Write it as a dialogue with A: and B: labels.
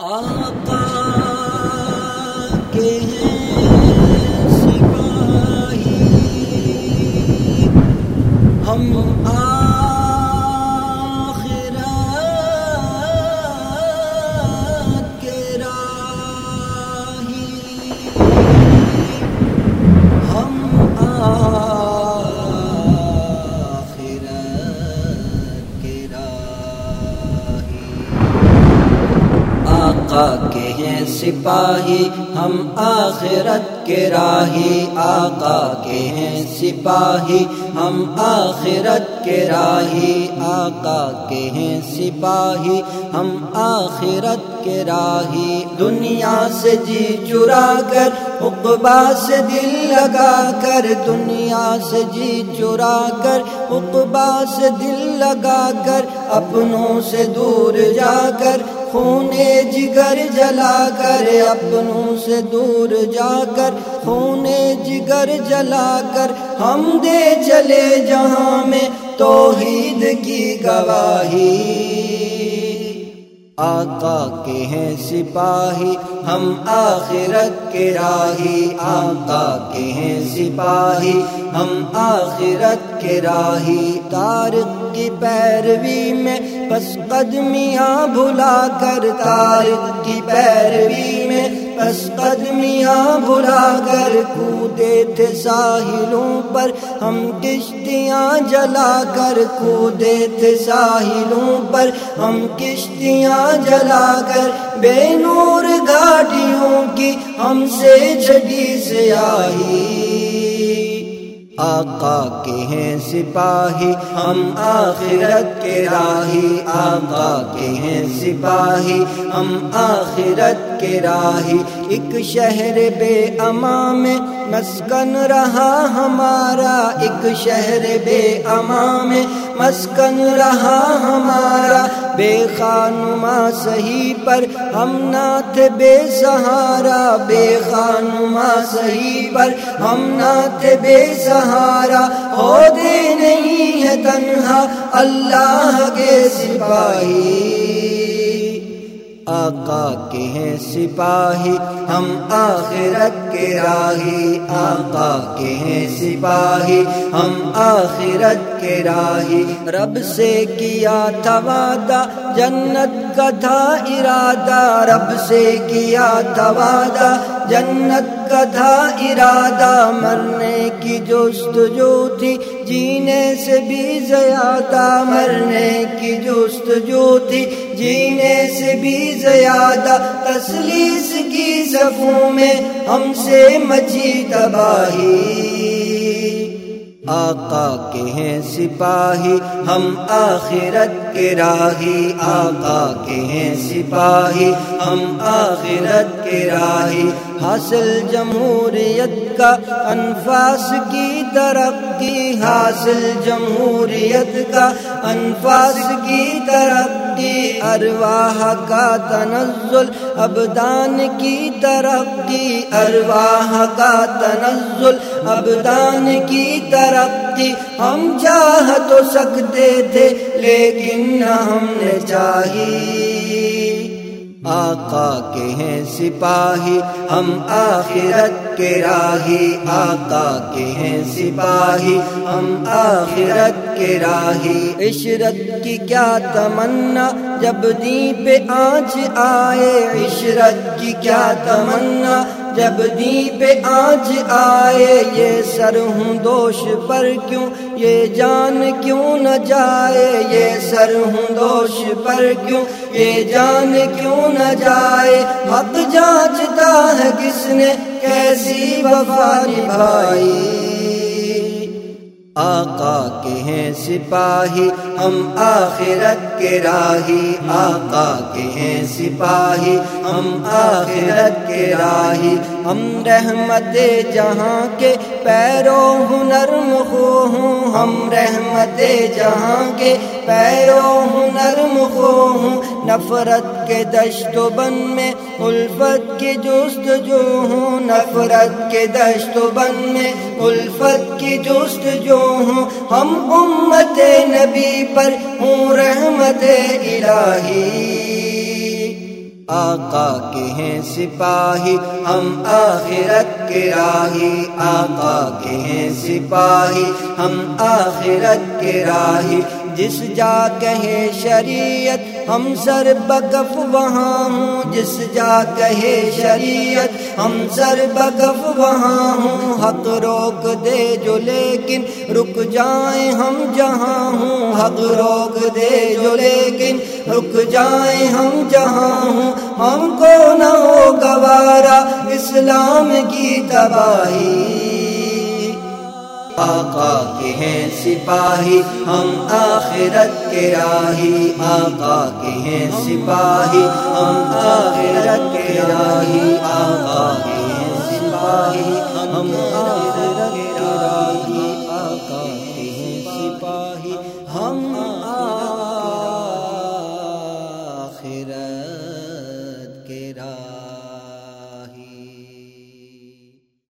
A: آقا سپاہی، ہم آخرت کے راہی، آقا کے ہیں سپاہی، ہم آخرت کے راہی، آقا کے ہیں سپاہی، ہم آخرت کے راہی۔ دنیا سے جی چرا کر اقبا سے دل لگا کر، دنیا سے جی چرا کر اقبا سے دل لگا کر، اپنوں سے دور جا کر خونے جگر جلا کر اپنوں سے دور جا کر خونے جگر جلا کر ہم دے چلے جہاں میں توحید کی گواہی۔ آقا کے ہیں سپاہی، ہم آخرت کے راہی۔ آقا کے ہیں سپاہی، ہم آخرت کے راہی۔ تارق کی پیروی میں بس قدمیاں بھلا کر تارق کی پیروی میں۔ بس قدمیاں بھلا کر کودے تھے ساحلوں پر۔ ہم کشتیاں جلا کر کودے تھے ساحلوں پر۔ ہم کشتیاں جلا کر بے نور گاڑیوں کی ہم سے چھٹی سے آئی۔ آقا کے ہیں سپاہی، ہم آخرت کے راہی۔ آقا کے ہیں سپاہی، ہم آخرت کے راہی۔ ایک شہر بے اما میں مسکن رہا ہمارا۔ ایک شہر بے اما میں مسکن رہا ہمارا۔ بے خانما صحیح پر ہم نہ تھے بے سہارا، بے خانما صحیح پر ہم نہ تھے بے سہارا۔ عہدے نہیں ہے تنہا، اللہ کے سپاہی۔ آقا کے ہیں سپاہی، ہم آخرت کے راہی۔ آقا کے ہیں سپاہی، ہم آخرت کے راہی۔ رب سے کیا تھا وعدہ؟ جنت کا تھا ارادہ۔ رب سے کیا تھا وعدہ؟ جنت کا تھا ارادہ مرنے کی جست جو تھی، جینے سے بھی زیادہ مرنے کی جست جو تھی، جینے سے بھی زیادہ تسلیس کی صفوں میں ہم سے مچی تباہی۔ آقا کے ہیں سپاہی، ہم آخرت کے راہی۔ آقا کے ہیں سپاہی، ہم آخرت کے راہی۔ حاصل جمہوریت کا انفاس کی ترقی، حاصل جمہوریت کا انفاس کی ترقی، ارواح کا تنزل، ابدان کی ترقی، ارواح کا تنزل، ابدان کی ترقی۔ ہم چاہ تو سکتے تھے، لیکن نہ ہم نے چاہی۔ آقا کے ہیں سپاہی، ہم آخرت کے راہی۔ آقا کے ہیں سپاہی، ہم آخرت کے راہی۔ عشرت کی کیا تمنا، جب دین پہ آنچ آئے۔ عشرت کی کیا تمنا جب دین پہ آج آئے یہ سر ہوں دوش پر کیوں؟ یہ جان کیوں نہ جائے؟ یہ سر ہوں دوش پر کیوں؟ یہ جان کیوں نہ جائے؟ حق جانچتا ہے کس نے؟ کیسی وفا نبھائی؟ آقا کے ہیں سپاہی ہم آخرت کے راہی، آقا کے ہیں سپاہی۔ ہم آخرت کے راہی، ہم رحمت جہاں کے پیرو ہنر مخو ہوں۔ ہم رحمت جہاں کے پیرو ہنر مخو ہوں۔ نفرت کے دشت و بن میں الفت کی جست جو ہوں۔ نفرت کے دشت و بن میں الفت کی جست جو ہوں۔ ہم امت نبی پر ہوں رحمت الہی۔ آقا کے ہیں سپاہی، ہم آخرت کے راہی۔ آقا کے ہیں سپاہی، ہم آخرت کے راہی۔ جس جا کہے شریعت، ہم سر بکف وہاں ہوں۔ جس جا کہے شریعت، ہم سر بکف وہاں ہوں۔ حق روک دے جو لیکن رک جائیں ہم جہاں ہوں۔ حق روک دے جو لیکن رک جائیں ہم جہاں ہوں۔ ہم کو نہ ہو گوارا اسلام کی تباہی۔ آقا کے ہیں سپاہی، ہم آخرت کے راہی۔ آقا کے ہیں سپاہی، ہم آخرت کے راہی۔ آقا کے ہیں سپاہی، ہم آخرت کے راہی۔ آقا کے ہیں سپاہی، ہم